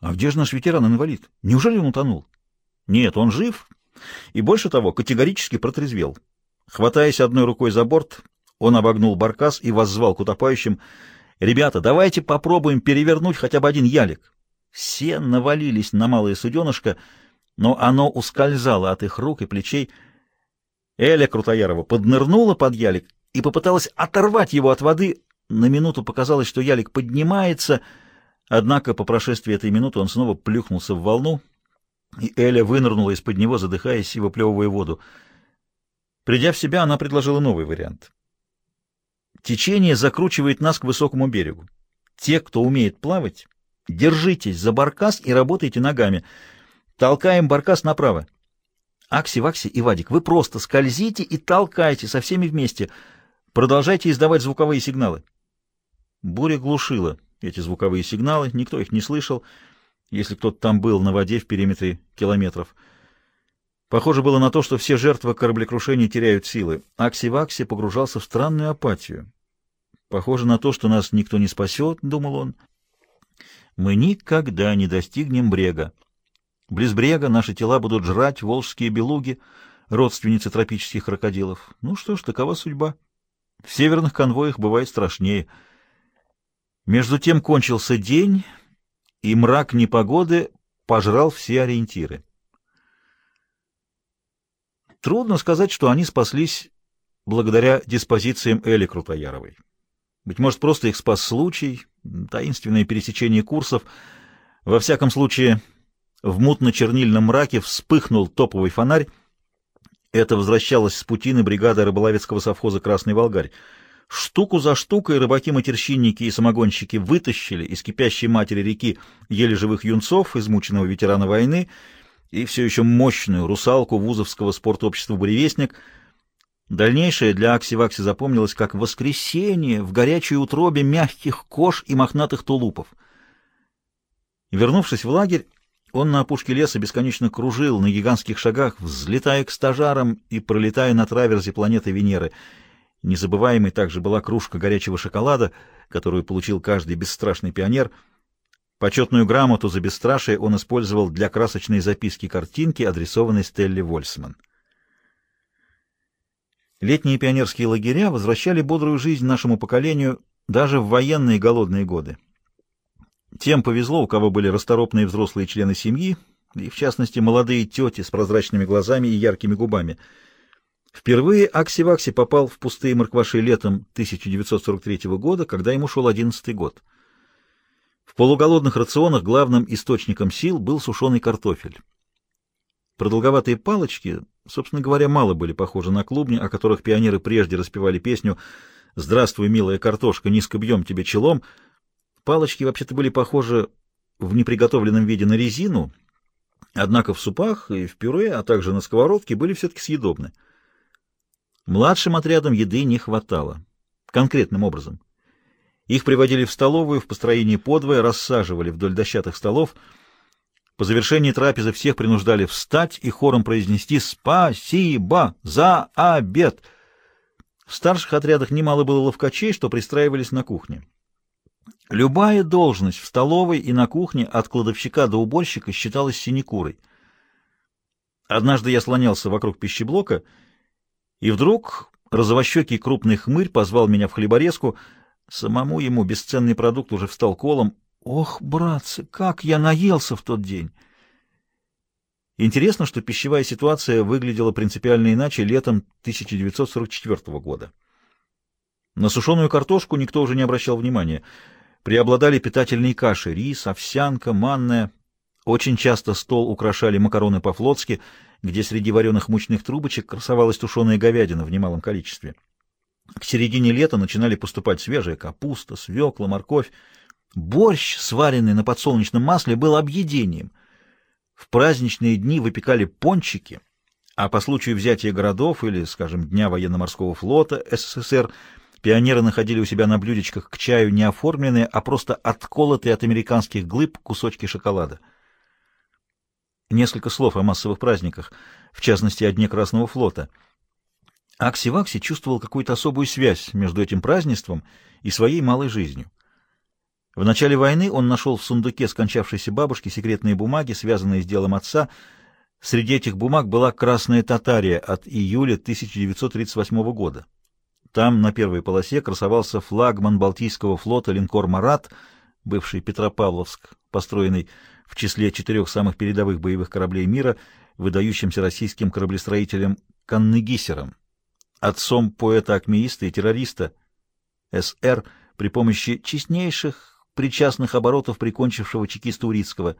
А где же наш ветеран-инвалид? Неужели он утонул? Нет, он жив и, больше того, категорически протрезвел. Хватаясь одной рукой за борт, он обогнул баркас и воззвал к утопающим. «Ребята, давайте попробуем перевернуть хотя бы один ялик». Все навалились на малое суденышко, но оно ускользало от их рук и плечей. Эля Крутоярова поднырнула под ялик и попыталась оторвать его от воды. На минуту показалось, что ялик поднимается, однако по прошествии этой минуты он снова плюхнулся в волну, и Эля вынырнула из-под него, задыхаясь и выплевывая воду. Придя в себя, она предложила новый вариант. Течение закручивает нас к высокому берегу. Те, кто умеет плавать, держитесь за баркас и работайте ногами. Толкаем баркас направо. Акси, Вакси и Вадик, вы просто скользите и толкайте со всеми вместе. Продолжайте издавать звуковые сигналы. Буря глушила эти звуковые сигналы, никто их не слышал, если кто-то там был на воде в периметре километров. Похоже было на то, что все жертвы кораблекрушения теряют силы. Акси-Вакси погружался в странную апатию. Похоже на то, что нас никто не спасет, — думал он. Мы никогда не достигнем брега. Близ брега наши тела будут жрать волжские белуги, родственницы тропических крокодилов. Ну что ж, такова судьба. В северных конвоях бывает страшнее. Между тем кончился день, и мрак непогоды пожрал все ориентиры. Трудно сказать, что они спаслись благодаря диспозициям Эли Крутояровой. Быть может, просто их спас случай, таинственное пересечение курсов. Во всяком случае, в мутно-чернильном мраке вспыхнул топовый фонарь. Это возвращалось с путины бригада рыболовецкого совхоза «Красный Волгарь». Штуку за штукой рыбаки-матерщинники и самогонщики вытащили из кипящей матери реки еле живых юнцов, измученного ветерана войны, и все еще мощную русалку вузовского спортобщества «Буревестник». Дальнейшее для Акси-Вакси запомнилось как воскресенье в горячей утробе мягких кож и мохнатых тулупов. Вернувшись в лагерь, он на опушке леса бесконечно кружил на гигантских шагах, взлетая к стажарам и пролетая на траверзе планеты Венеры. Незабываемой также была кружка горячего шоколада, которую получил каждый бесстрашный пионер — Почетную грамоту за бесстрашие он использовал для красочной записки картинки, адресованной Стелле Вольсман. Летние пионерские лагеря возвращали бодрую жизнь нашему поколению даже в военные голодные годы. Тем повезло, у кого были расторопные взрослые члены семьи, и, в частности, молодые тети с прозрачными глазами и яркими губами. Впервые Акси-Вакси попал в пустые моркваши летом 1943 года, когда ему шел одиннадцатый год. В полуголодных рационах главным источником сил был сушеный картофель. Продолговатые палочки, собственно говоря, мало были похожи на клубни, о которых пионеры прежде распевали песню «Здравствуй, милая картошка, низко бьем тебе челом». Палочки вообще-то были похожи в неприготовленном виде на резину, однако в супах и в пюре, а также на сковородке были все-таки съедобны. Младшим отрядам еды не хватало. Конкретным образом — их приводили в столовую в построении подвое, рассаживали вдоль дощатых столов. По завершении трапезы всех принуждали встать и хором произнести «Спасибо за обед!». В старших отрядах немало было ловкачей, что пристраивались на кухне. Любая должность в столовой и на кухне от кладовщика до уборщика считалась синекурой. Однажды я слонялся вокруг пищеблока, и вдруг розовощекий крупный хмырь позвал меня в хлеборезку — Самому ему бесценный продукт уже встал колом. Ох, братцы, как я наелся в тот день! Интересно, что пищевая ситуация выглядела принципиально иначе летом 1944 года. На сушеную картошку никто уже не обращал внимания. Преобладали питательные каши — рис, овсянка, манная. Очень часто стол украшали макароны по-флотски, где среди вареных мучных трубочек красовалась тушеная говядина в немалом количестве. К середине лета начинали поступать свежая капуста, свекла, морковь. Борщ, сваренный на подсолнечном масле, был объедением. В праздничные дни выпекали пончики, а по случаю взятия городов или, скажем, Дня военно-морского флота СССР пионеры находили у себя на блюдечках к чаю не оформленные, а просто отколотые от американских глыб кусочки шоколада. Несколько слов о массовых праздниках, в частности, о Дне Красного флота — Акси-Вакси чувствовал какую-то особую связь между этим празднеством и своей малой жизнью. В начале войны он нашел в сундуке скончавшейся бабушки секретные бумаги, связанные с делом отца. Среди этих бумаг была «Красная Татария» от июля 1938 года. Там на первой полосе красовался флагман Балтийского флота линкор «Марат», бывший Петропавловск, построенный в числе четырех самых передовых боевых кораблей мира, выдающимся российским кораблестроителем Каннегисером, отцом поэта-акмеиста и террориста СР при помощи честнейших причастных оборотов прикончившего чекиста Урицкого.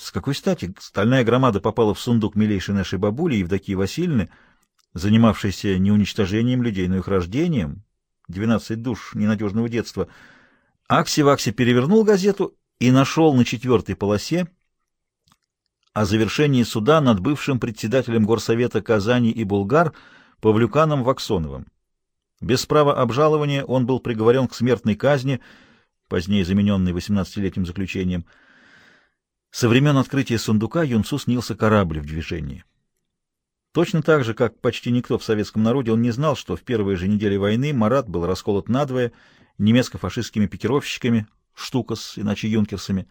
С какой стати стальная громада попала в сундук милейшей нашей бабули Евдокии Васильевны, занимавшейся не уничтожением людей, но их рождением, двенадцать душ ненадежного детства. Акси-Вакси перевернул газету и нашел на четвертой полосе о завершении суда над бывшим председателем Горсовета Казани и Булгар Павлюканом Ваксоновым. Без права обжалования он был приговорен к смертной казни, позднее замененной 18-летним заключением. Со времен открытия сундука Юнцу снился корабль в движении. Точно так же, как почти никто в советском народе, он не знал, что в первые же недели войны Марат был расколот надвое немецко-фашистскими пикировщиками, штукас, иначе юнкерсами.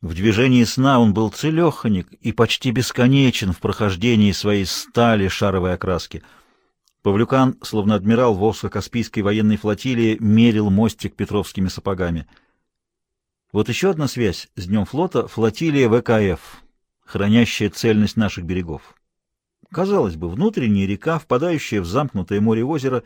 В движении сна он был целеханик и почти бесконечен в прохождении своей стали шаровой окраски. Павлюкан, словно адмирал Волжско-Каспийской военной флотилии, мерил мостик петровскими сапогами. Вот еще одна связь с Днем флота — флотилия ВКФ, хранящая цельность наших берегов. Казалось бы, внутренняя река, впадающая в замкнутое море озеро,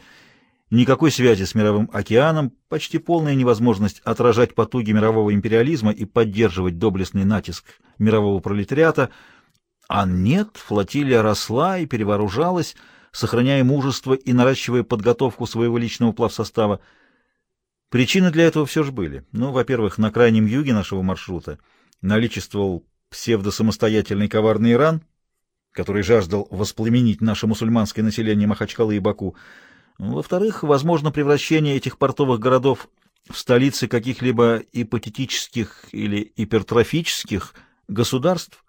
никакой связи с мировым океаном, почти полная невозможность отражать потуги мирового империализма и поддерживать доблестный натиск мирового пролетариата. А нет, флотилия росла и перевооружалась, сохраняя мужество и наращивая подготовку своего личного плавсостава. Причины для этого все же были. Ну, во-первых, на крайнем юге нашего маршрута наличествовал псевдосамостоятельный коварный Иран — который жаждал воспламенить наше мусульманское население Махачкалы и Баку. Во-вторых, возможно превращение этих портовых городов в столицы каких-либо ипотетических или гипертрофических государств.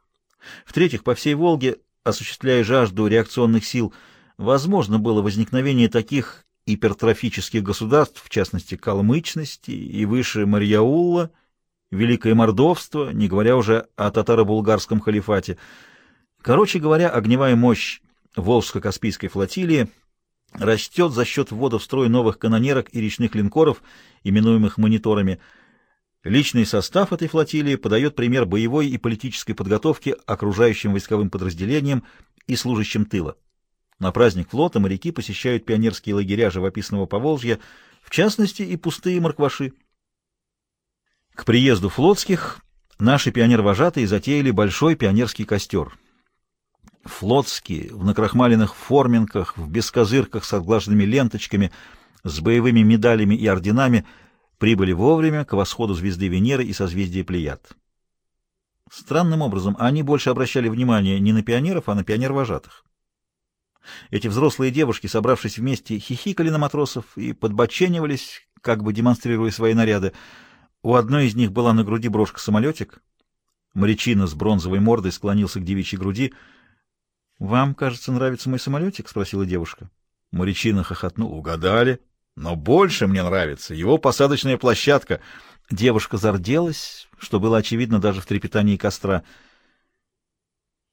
В-третьих, по всей Волге, осуществляя жажду реакционных сил, возможно было возникновение таких гипертрофических государств, в частности, Калмычности и выше Марьяулла, Великое Мордовство, не говоря уже о татаро-булгарском халифате – Короче говоря, огневая мощь Волжско-Каспийской флотилии растет за счет ввода в строй новых канонерок и речных линкоров, именуемых мониторами. Личный состав этой флотилии подает пример боевой и политической подготовки окружающим войсковым подразделениям и служащим тыла. На праздник флота моряки посещают пионерские лагеря живописного Поволжья, в частности и пустые моркваши. К приезду флотских наши пионер-вожатые затеяли большой пионерский костер — Флотские, в накрахмаленных форминках, в бескозырках с отглаженными ленточками, с боевыми медалями и орденами, прибыли вовремя к восходу звезды Венеры и созвездия Плеяд. Странным образом, они больше обращали внимание не на пионеров, а на пионер-вожатых. Эти взрослые девушки, собравшись вместе, хихикали на матросов и подбоченивались, как бы демонстрируя свои наряды. У одной из них была на груди брошка-самолетик. Морячина с бронзовой мордой склонился к девичьей груди —— Вам, кажется, нравится мой самолетик? — спросила девушка. Морячина хохотнул. — Угадали. Но больше мне нравится его посадочная площадка. Девушка зарделась, что было очевидно даже в трепетании костра —